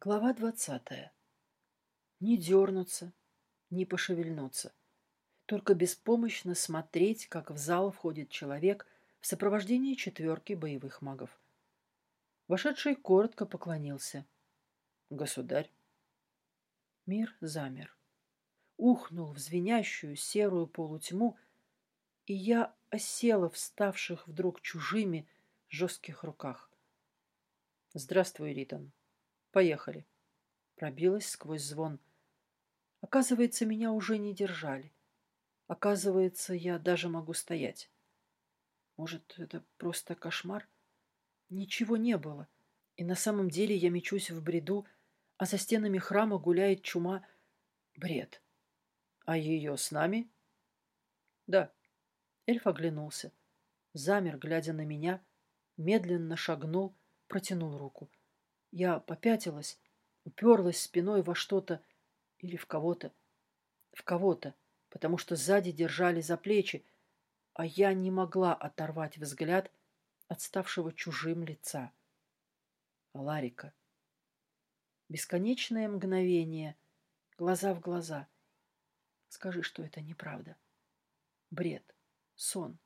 Глава двадцатая. Не дернуться, не пошевельнуться. Только беспомощно смотреть, как в зал входит человек в сопровождении четверки боевых магов. Вошедший коротко поклонился. «Государь». Мир замер. Ухнул в звенящую серую полутьму, и я осела в ставших вдруг чужими жестких руках. «Здравствуй, Ритон», Поехали. Пробилась сквозь звон. Оказывается, меня уже не держали. Оказывается, я даже могу стоять. Может, это просто кошмар? Ничего не было. И на самом деле я мечусь в бреду, а за стенами храма гуляет чума. Бред. А ее с нами? Да. Эльф оглянулся. Замер, глядя на меня, медленно шагнул, протянул руку. Я попятилась, уперлась спиной во что-то или в кого-то. В кого-то, потому что сзади держали за плечи, а я не могла оторвать взгляд от ставшего чужим лица. Ларика. Бесконечное мгновение, глаза в глаза. Скажи, что это неправда. Бред, сон,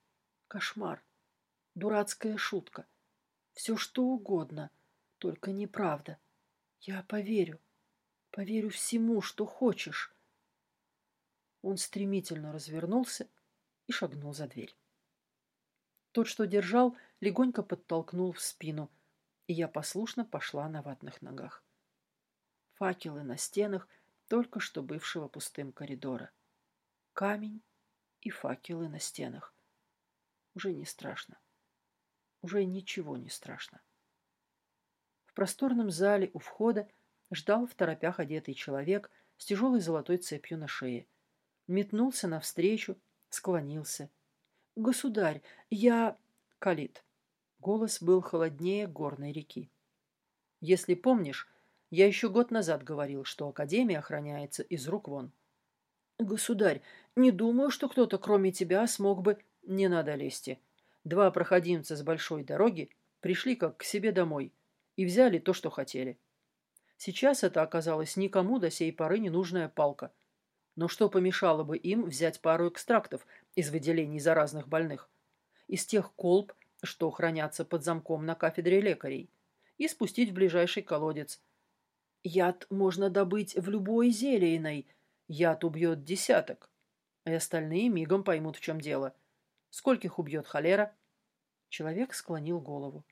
кошмар, дурацкая шутка. Все что угодно — только неправда. Я поверю. Поверю всему, что хочешь. Он стремительно развернулся и шагнул за дверь. Тот, что держал, легонько подтолкнул в спину, и я послушно пошла на ватных ногах. Факелы на стенах только что бывшего пустым коридора. Камень и факелы на стенах. Уже не страшно. Уже ничего не страшно. В просторном зале у входа ждал в торопях одетый человек с тяжелой золотой цепью на шее. Метнулся навстречу, склонился. «Государь, я...» Калит. Голос был холоднее горной реки. «Если помнишь, я еще год назад говорил, что Академия охраняется из рук вон». «Государь, не думаю, что кто-то, кроме тебя, смог бы...» «Не надо лезть. Два проходимца с большой дороги пришли как к себе домой» и взяли то, что хотели. Сейчас это оказалось никому до сей поры ненужная палка. Но что помешало бы им взять пару экстрактов из выделений заразных больных? Из тех колб, что хранятся под замком на кафедре лекарей, и спустить в ближайший колодец. Яд можно добыть в любой зелейной. Яд убьет десяток. И остальные мигом поймут, в чем дело. Скольких убьет холера? Человек склонил голову.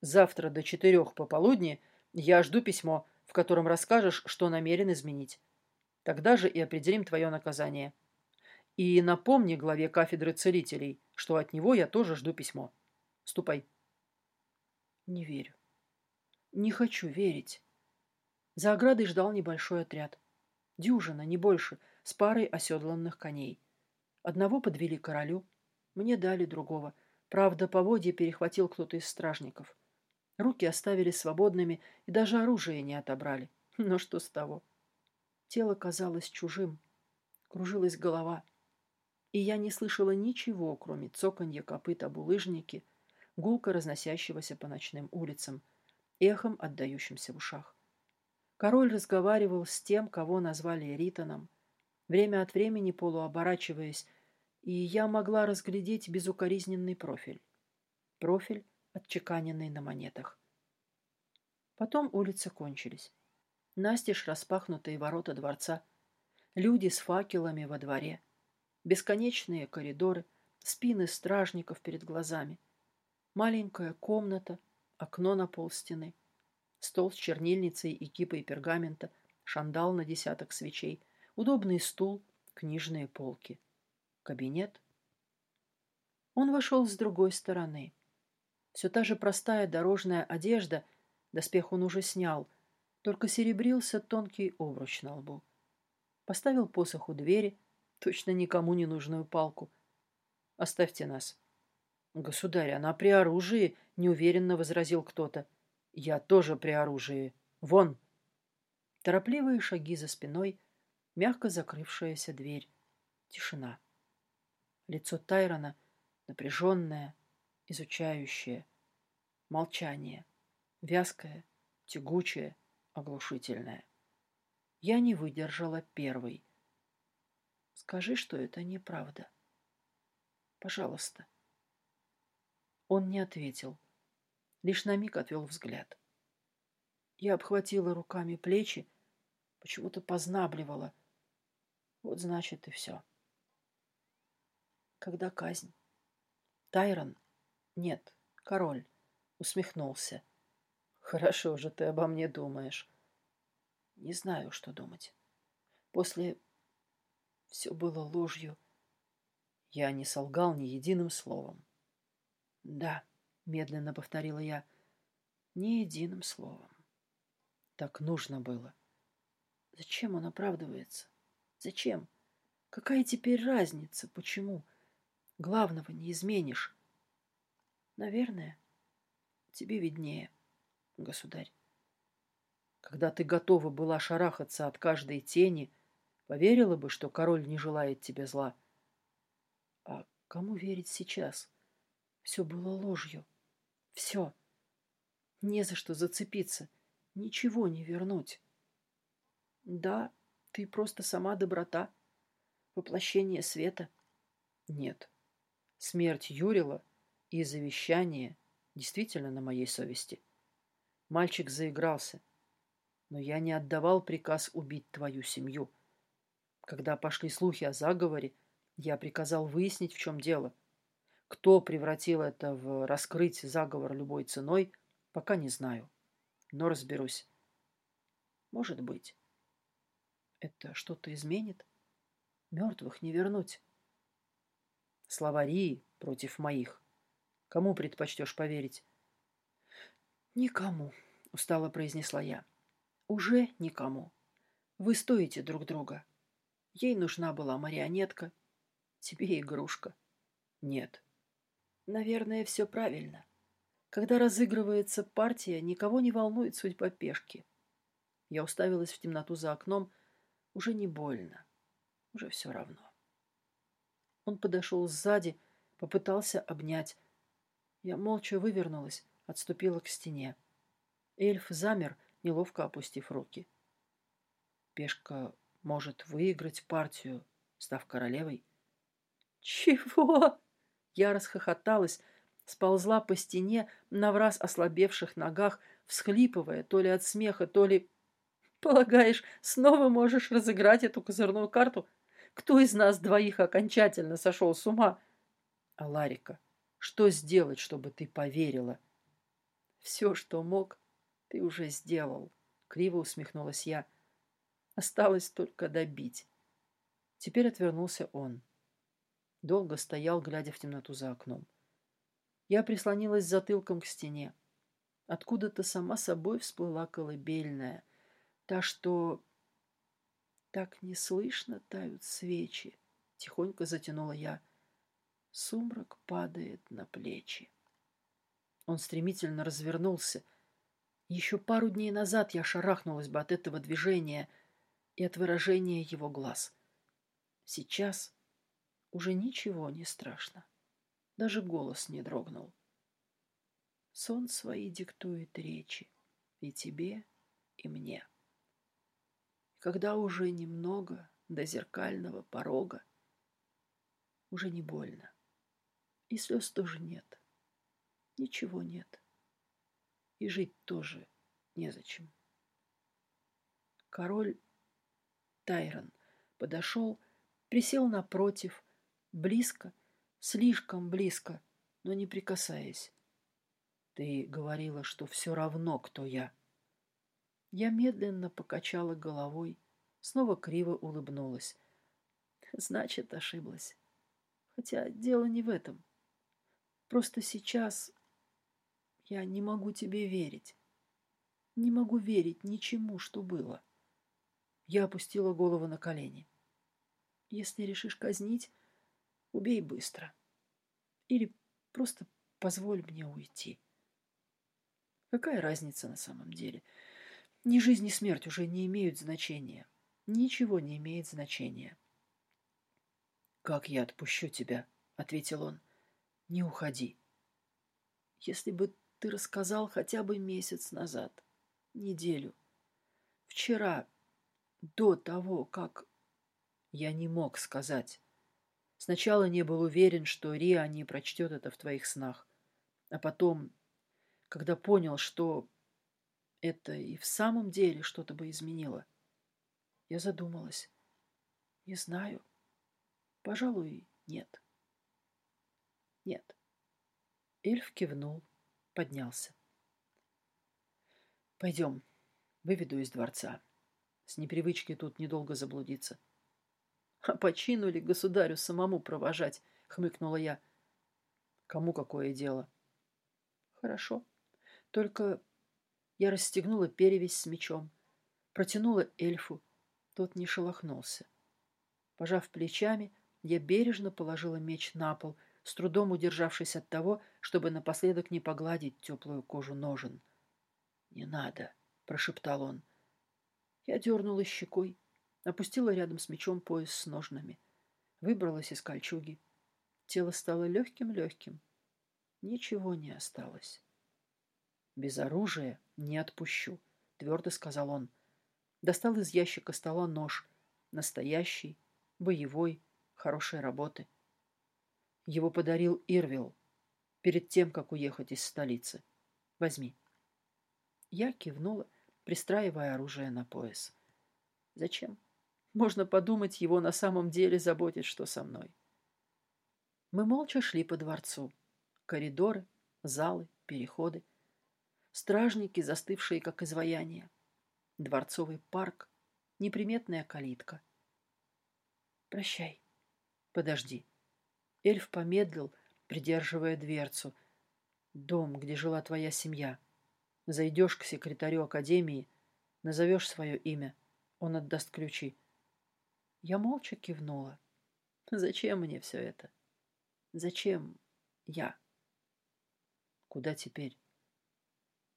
Завтра до четырех пополудни я жду письмо, в котором расскажешь, что намерен изменить. Тогда же и определим твое наказание. И напомни главе кафедры целителей, что от него я тоже жду письмо. Ступай. Не верю. Не хочу верить. За оградой ждал небольшой отряд. Дюжина, не больше, с парой оседланных коней. Одного подвели королю, мне дали другого. Правда, поводья перехватил кто-то из стражников. Руки оставили свободными и даже оружие не отобрали. Но что с того? Тело казалось чужим. Кружилась голова. И я не слышала ничего, кроме цоканья копыт об гулко разносящегося по ночным улицам, эхом отдающимся в ушах. Король разговаривал с тем, кого назвали Ритоном, время от времени полуоборачиваясь, и я могла разглядеть безукоризненный профиль. Профиль, отчеканенный на монетах. Потом улицы кончились. Настежь распахнутые ворота дворца, люди с факелами во дворе, бесконечные коридоры, спины стражников перед глазами, маленькая комната, окно на полстены, стол с чернильницей и кипой пергамента, шандал на десяток свечей, удобный стул, книжные полки. Кабинет. Он вошел с другой стороны. Все та же простая дорожная одежда, доспех он уже снял, только серебрился тонкий обруч на лбу. Поставил посох у двери, точно никому не нужную палку. «Оставьте нас». «Государь, она при оружии», — неуверенно возразил кто-то. «Я тоже при оружии. Вон!» Торопливые шаги за спиной, мягко закрывшаяся дверь. Тишина. Лицо Тайрона напряженное, изучающее. Молчание. Вязкое, тягучее, оглушительная. Я не выдержала первой. Скажи, что это неправда. Пожалуйста. Он не ответил. Лишь на миг отвел взгляд. Я обхватила руками плечи, почему-то познабливала. Вот значит и все. Когда казнь? Тайрон? Нет, король. Усмехнулся. Хорошо же ты обо мне думаешь. Не знаю, что думать. После все было ложью. Я не солгал ни единым словом. Да, медленно повторила я, ни единым словом. Так нужно было. Зачем он оправдывается? Зачем? Какая теперь разница? Почему? Главного не изменишь. Наверное, тебе виднее, государь. Когда ты готова была шарахаться от каждой тени, поверила бы, что король не желает тебе зла. А кому верить сейчас? Все было ложью. Все. Не за что зацепиться. Ничего не вернуть. Да, ты просто сама доброта. Воплощение света. Нет. Смерть Юрила и завещание действительно на моей совести. Мальчик заигрался. Но я не отдавал приказ убить твою семью. Когда пошли слухи о заговоре, я приказал выяснить, в чем дело. Кто превратил это в раскрыть заговор любой ценой, пока не знаю. Но разберусь. Может быть. Это что-то изменит? Мертвых не вернуть. Словари против моих. Кому предпочтешь поверить? Никому, устало произнесла я. Уже никому. Вы стоите друг друга. Ей нужна была марионетка, тебе игрушка. Нет, Наверное, все правильно. Когда разыгрывается партия, никого не волнует судьба пешки. Я уставилась в темноту за окном. Уже не больно. Уже все равно. Он подошел сзади, попытался обнять. Я молча вывернулась, отступила к стене. Эльф замер, неловко опустив руки. Пешка может выиграть партию, став королевой. «Чего?» Я расхохоталась, сползла по стене на враз ослабевших ногах, всхлипывая то ли от смеха, то ли... Полагаешь, снова можешь разыграть эту козырную карту? Кто из нас двоих окончательно сошел с ума? А Ларика, что сделать, чтобы ты поверила? Все, что мог, ты уже сделал. Криво усмехнулась я. Осталось только добить. Теперь отвернулся он. Долго стоял, глядя в темноту за окном. Я прислонилась затылком к стене. Откуда-то сама собой всплыла колыбельная. Та, что... Так неслышно тают свечи. Тихонько затянула я. Сумрак падает на плечи. Он стремительно развернулся. Еще пару дней назад я шарахнулась бы от этого движения и от выражения его глаз. Сейчас уже ничего не страшно. Даже голос не дрогнул. Сон свои диктует речи. И тебе, и мне. Когда уже немного до зеркального порога, уже не больно. И слез тоже нет. Ничего нет. И жить тоже незачем. Король Тайрон подошел, присел напротив, Близко, слишком близко, но не прикасаясь. Ты говорила, что все равно, кто я. Я медленно покачала головой, снова криво улыбнулась. Значит, ошиблась. Хотя дело не в этом. Просто сейчас я не могу тебе верить. Не могу верить ничему, что было. Я опустила голову на колени. Если решишь казнить, Убей быстро. Или просто позволь мне уйти. Какая разница на самом деле? Ни жизнь, ни смерть уже не имеют значения. Ничего не имеет значения. «Как я отпущу тебя?» — ответил он. «Не уходи. Если бы ты рассказал хотя бы месяц назад, неделю, Вчера, до того, как... Я не мог сказать. Сначала не был уверен, что Риа не прочтет это в твоих снах. А потом, когда понял, что это и в самом деле что-то бы изменило, я задумалась. Не знаю. Пожалуй, нет. Нет. Эльф кивнул, поднялся. Пойдем, выведу из дворца. С непривычки тут недолго заблудиться. А ли государю самому провожать, хмыкнула я. Кому какое дело? Хорошо. Только я расстегнула перевязь с мечом, протянула эльфу. Тот не шелохнулся. Пожав плечами, я бережно положила меч на пол, с трудом удержавшись от того, чтобы напоследок не погладить теплую кожу ножен. «Не надо», — прошептал он. Я дернула щекой, опустила рядом с мечом пояс с ножнами, выбралась из кольчуги. Тело стало легким-легким. Ничего не осталось. «Без оружия не отпущу», — твердо сказал он. Достал из ящика стола нож. Настоящий, боевой, хорошей работы. Его подарил Ирвил перед тем, как уехать из столицы. Возьми. Я кивнула, пристраивая оружие на пояс. Зачем? Можно подумать, его на самом деле заботит, что со мной. Мы молча шли по дворцу. Коридоры, залы, переходы. Стражники, застывшие как изваяния. Дворцовый парк, неприметная калитка. Прощай. Подожди. Эльф помедлил, придерживая дверцу. Дом, где жила твоя семья. Зайдешь к секретарю академии, назовешь свое имя. Он отдаст ключи. Я молча кивнула. Зачем мне все это? Зачем я? Куда теперь?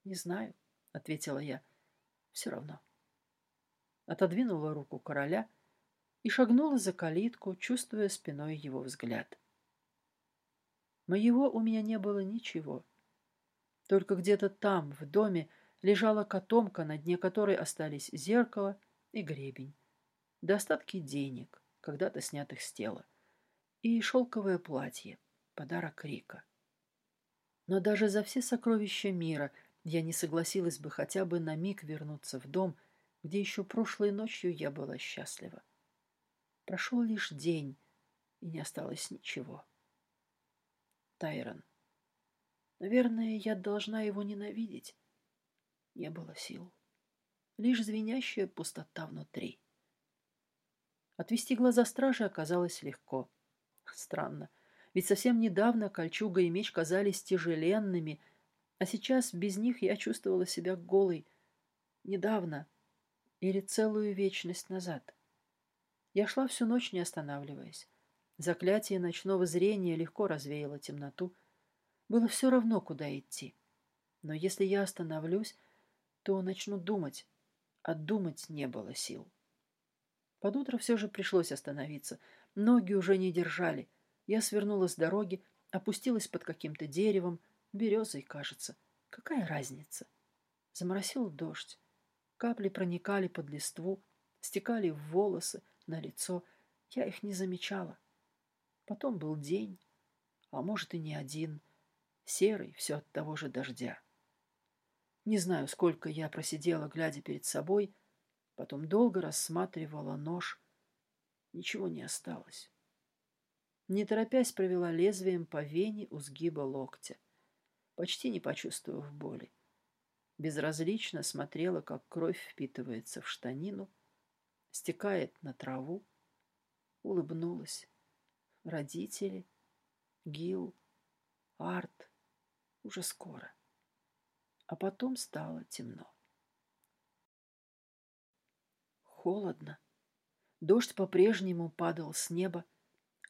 Не знаю, ответила я. Все равно. Отодвинула руку короля и шагнула за калитку, чувствуя спиной его взгляд. Моего у меня не было ничего. Только где-то там, в доме, лежала котомка, на дне которой остались зеркало и гребень, достатки денег, когда-то снятых с тела, и шелковое платье, подарок Рика. Но даже за все сокровища мира я не согласилась бы хотя бы на миг вернуться в дом, где еще прошлой ночью я была счастлива. Прошел лишь день, и не осталось ничего. Тайрон. Наверное, я должна его ненавидеть. Не было сил. Лишь звенящая пустота внутри. Отвести глаза стражи оказалось легко. Странно, ведь совсем недавно кольчуга и меч казались тяжеленными, а сейчас без них я чувствовала себя голой. Недавно или целую вечность назад. Я шла всю ночь, не останавливаясь. Заклятие ночного зрения легко развеяло темноту. Было все равно, куда идти. Но если я остановлюсь, то начну думать, а думать не было сил. Под утро все же пришлось остановиться. Ноги уже не держали. Я свернула с дороги, опустилась под каким-то деревом, березой, кажется. Какая разница? Заморосил дождь. Капли проникали под листву, стекали в волосы, на лицо. Я их не замечала. Потом был день, а может и не один, серый, все от того же дождя. Не знаю, сколько я просидела, глядя перед собой, потом долго рассматривала нож. Ничего не осталось. Не торопясь, провела лезвием по вене у сгиба локтя, почти не почувствовав боли. Безразлично смотрела, как кровь впитывается в штанину, стекает на траву, улыбнулась. Родители, Гил, Арт уже скоро а потом стало темно. Холодно. Дождь по-прежнему падал с неба,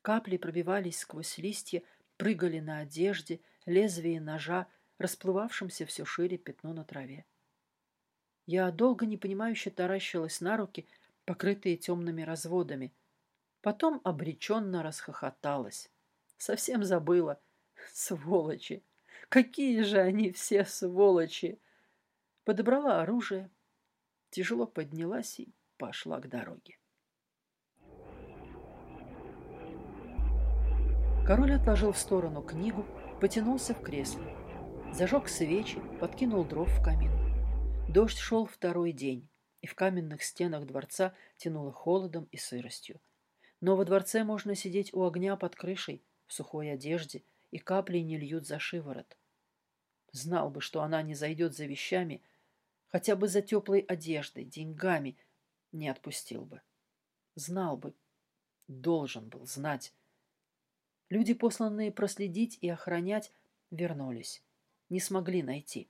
капли пробивались сквозь листья, прыгали на одежде, лезвие ножа, расплывавшимся все шире пятно на траве. Я долго непонимающе таращилась на руки, покрытые темными разводами. Потом обреченно расхохоталась. Совсем забыла. Сволочи! Какие же они все сволочи! Подобрала оружие. тяжело поднялась и пошла к дороге. Король отложил в сторону книгу, потянулся в кресле. Зажег свечи, подкинул дров в камин. Дождь шел второй день, и в каменных стенах дворца тянуло холодом и сыростью. Но во дворце можно сидеть у огня под крышей, в сухой одежде, и капли не льют за шиворот. Знал бы, что она не зайдет за вещами, хотя бы за теплой одеждой, деньгами, не отпустил бы. Знал бы, должен был знать. Люди, посланные проследить и охранять, вернулись. Не смогли найти.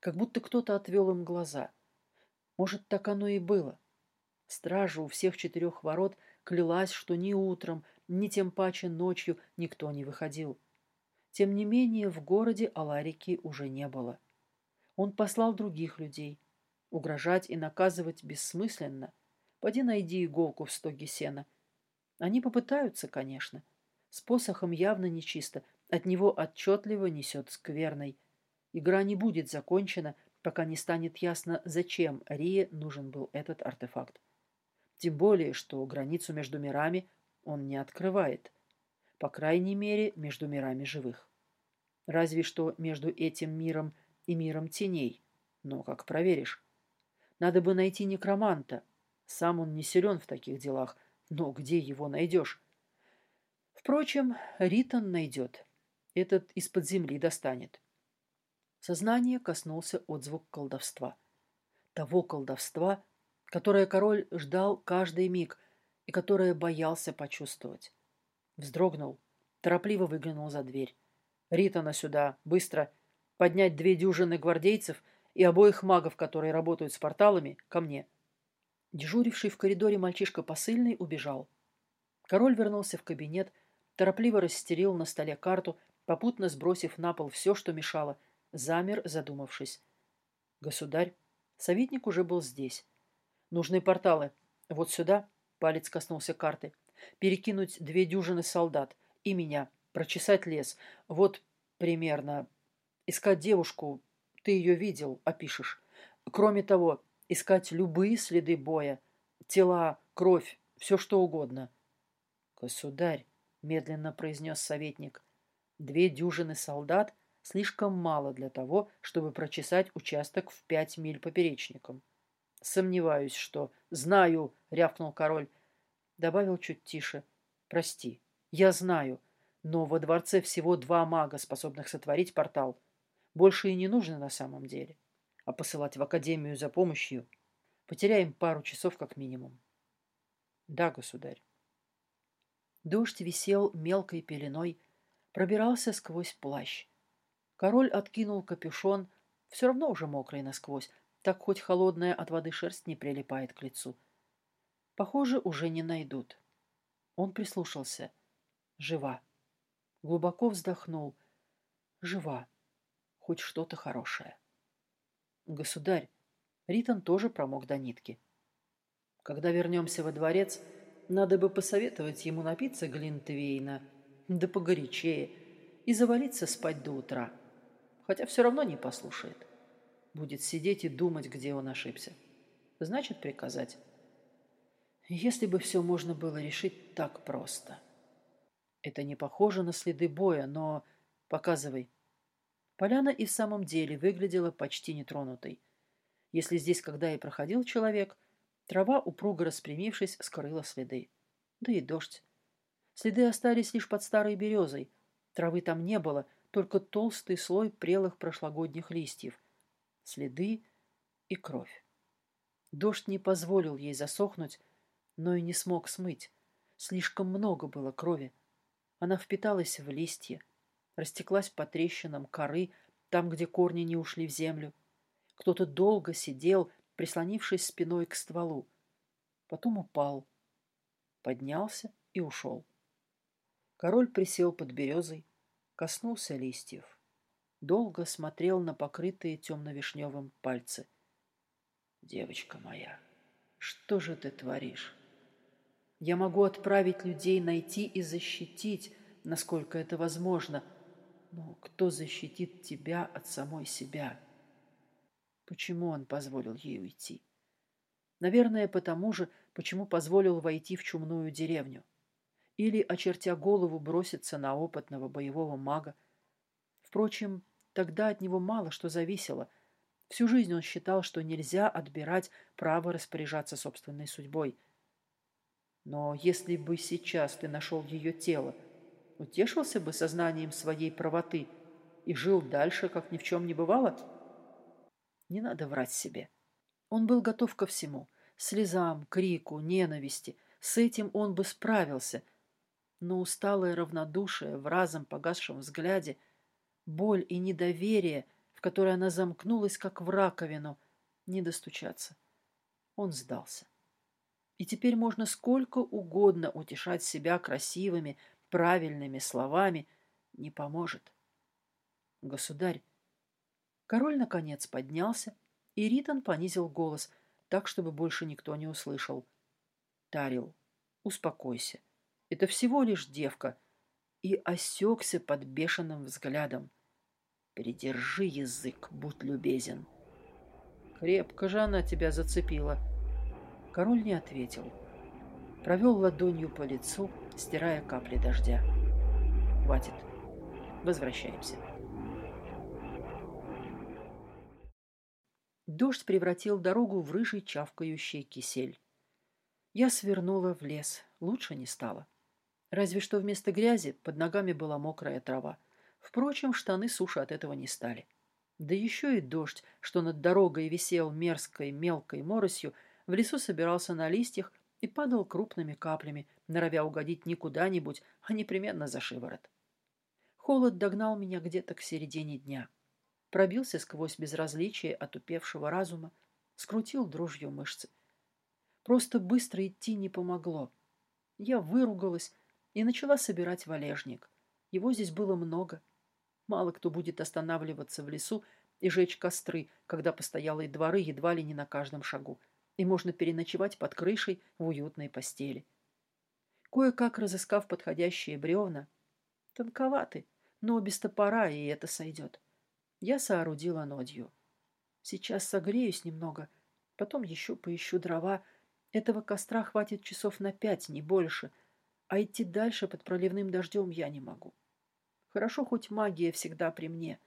Как будто кто-то отвел им глаза. Может, так оно и было. Стража у всех четырех ворот клялась, что ни утром, ни тем паче ночью никто не выходил. Тем не менее, в городе Аларики уже не было. Он послал других людей. Угрожать и наказывать бессмысленно. Поди найди иголку в стоге сена. Они попытаются, конечно. С посохом явно нечисто. От него отчетливо несет скверной. Игра не будет закончена, пока не станет ясно, зачем Рие нужен был этот артефакт. Тем более, что границу между мирами он не открывает. По крайней мере, между мирами живых. Разве что между этим миром и миром теней. Но как проверишь? Надо бы найти некроманта. Сам он не силен в таких делах, но где его найдешь? Впрочем, Ритон найдет. Этот из-под земли достанет. Сознание коснулся отзвук колдовства. Того колдовства, которое король ждал каждый миг и которое боялся почувствовать. Вздрогнул, торопливо выглянул за дверь. Ритона сюда, быстро. Поднять две дюжины гвардейцев и обоих магов, которые работают с порталами, ко мне. Дежуривший в коридоре мальчишка посыльный убежал. Король вернулся в кабинет, торопливо расстелил на столе карту, попутно сбросив на пол все, что мешало, замер, задумавшись. Государь, советник уже был здесь. Нужны порталы. Вот сюда, палец коснулся карты, перекинуть две дюжины солдат и меня, прочесать лес. Вот примерно. Искать девушку, ты ее видел, опишешь. Кроме того, искать любые следы боя, тела, кровь, все что угодно. Государь, медленно произнес советник, две дюжины солдат слишком мало для того, чтобы прочесать участок в пять миль поперечником. Сомневаюсь, что... Знаю, рявкнул король. Добавил чуть тише. Прости, я знаю. Но во дворце всего два мага, способных сотворить портал. Больше и не нужно на самом деле. А посылать в академию за помощью... Потеряем пару часов как минимум. Да, государь. Дождь висел мелкой пеленой, пробирался сквозь плащ. Король откинул капюшон, все равно уже мокрый насквозь, так хоть холодная от воды шерсть не прилипает к лицу. Похоже, уже не найдут. Он прислушался. Жива. Глубоко вздохнул. Жива. Хоть что-то хорошее. Государь, Ритон тоже промок до нитки. Когда вернемся во дворец, надо бы посоветовать ему напиться глинтвейна, да погорячее, и завалиться спать до утра. Хотя все равно не послушает. Будет сидеть и думать, где он ошибся. Значит, приказать. Если бы все можно было решить так просто. Это не похоже на следы боя, но... Показывай. Поляна и в самом деле выглядела почти нетронутой. Если здесь когда и проходил человек, трава, упруго распрямившись, скрыла следы. Да и дождь. Следы остались лишь под старой березой. Травы там не было, только толстый слой прелых прошлогодних листьев. Следы и кровь. Дождь не позволил ей засохнуть, но и не смог смыть. Слишком много было крови. Она впиталась в листья, растеклась по трещинам коры, там, где корни не ушли в землю. Кто-то долго сидел, прислонившись спиной к стволу. Потом упал, поднялся и ушел. Король присел под березой, коснулся листьев. Долго смотрел на покрытые темно-вишневым пальцы. «Девочка моя, что же ты творишь?» Я могу отправить людей найти и защитить, насколько это возможно. Но кто защитит тебя от самой себя? Почему он позволил ей уйти? Наверное, потому же, почему позволил войти в чумную деревню. Или, очертя голову, броситься на опытного боевого мага. Впрочем, тогда от него мало что зависело. Всю жизнь он считал, что нельзя отбирать право распоряжаться собственной судьбой. Но если бы сейчас ты нашел ее тело, утешился бы сознанием своей правоты и жил дальше, как ни в чем не бывало? Не надо врать себе. Он был готов ко всему. Слезам, крику, ненависти. С этим он бы справился. Но усталое равнодушие в разом погасшем взгляде, боль и недоверие, в которое она замкнулась, как в раковину, не достучаться. Он сдался. И теперь можно сколько угодно утешать себя красивыми, правильными словами. Не поможет. Государь. Король, наконец, поднялся, и Ритон понизил голос, так, чтобы больше никто не услышал. Тарил, успокойся. Это всего лишь девка. И осекся под бешеным взглядом. Придержи язык, будь любезен. Крепко же она тебя зацепила. Король не ответил. Провел ладонью по лицу, стирая капли дождя. Хватит. Возвращаемся. Дождь превратил дорогу в рыжий чавкающий кисель. Я свернула в лес. Лучше не стало. Разве что вместо грязи под ногами была мокрая трава. Впрочем, штаны суши от этого не стали. Да еще и дождь, что над дорогой висел мерзкой мелкой моросью, в лесу собирался на листьях и падал крупными каплями, норовя угодить не куда-нибудь, а непременно за шиворот. Холод догнал меня где-то к середине дня пробился сквозь безразличие отупевшего разума, скрутил дрожью мышцы. Просто быстро идти не помогло. Я выругалась и начала собирать валежник. Его здесь было много. Мало кто будет останавливаться в лесу и жечь костры, когда постоялые дворы едва ли не на каждом шагу, и можно переночевать под крышей в уютной постели. Кое-как разыскав подходящие бревна, тонковаты, но без топора и это сойдет. Я соорудила нодью. Сейчас согреюсь немного, потом еще поищу дрова. Этого костра хватит часов на пять, не больше, а идти дальше под проливным дождем я не могу. Хорошо, хоть магия всегда при мне.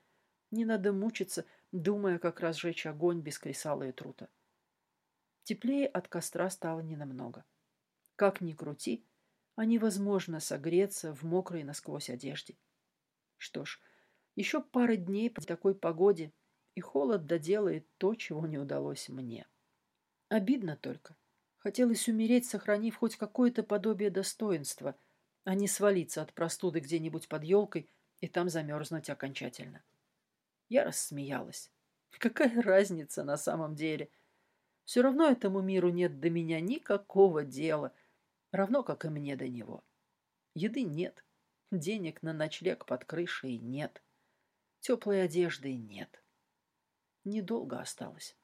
Не надо мучиться, думая, как разжечь огонь без кресала и трута. Теплее от костра стало ненамного. Как ни крути, а невозможно согреться в мокрой насквозь одежде. Что ж, еще пара дней по такой погоде, и холод доделает то, чего не удалось мне. Обидно только. Хотелось умереть, сохранив хоть какое-то подобие достоинства, а не свалиться от простуды где-нибудь под елкой и там замерзнуть окончательно. Я рассмеялась. Какая разница на самом деле? Все равно этому миру нет до меня никакого дела, равно как и мне до него. Еды нет, денег на ночлег под крышей нет. Теплой одежды нет. Недолго осталось.